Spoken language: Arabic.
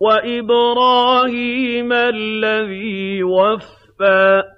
وَإِبْرَاهِيمَ الَّذِي وَفَّىٰ.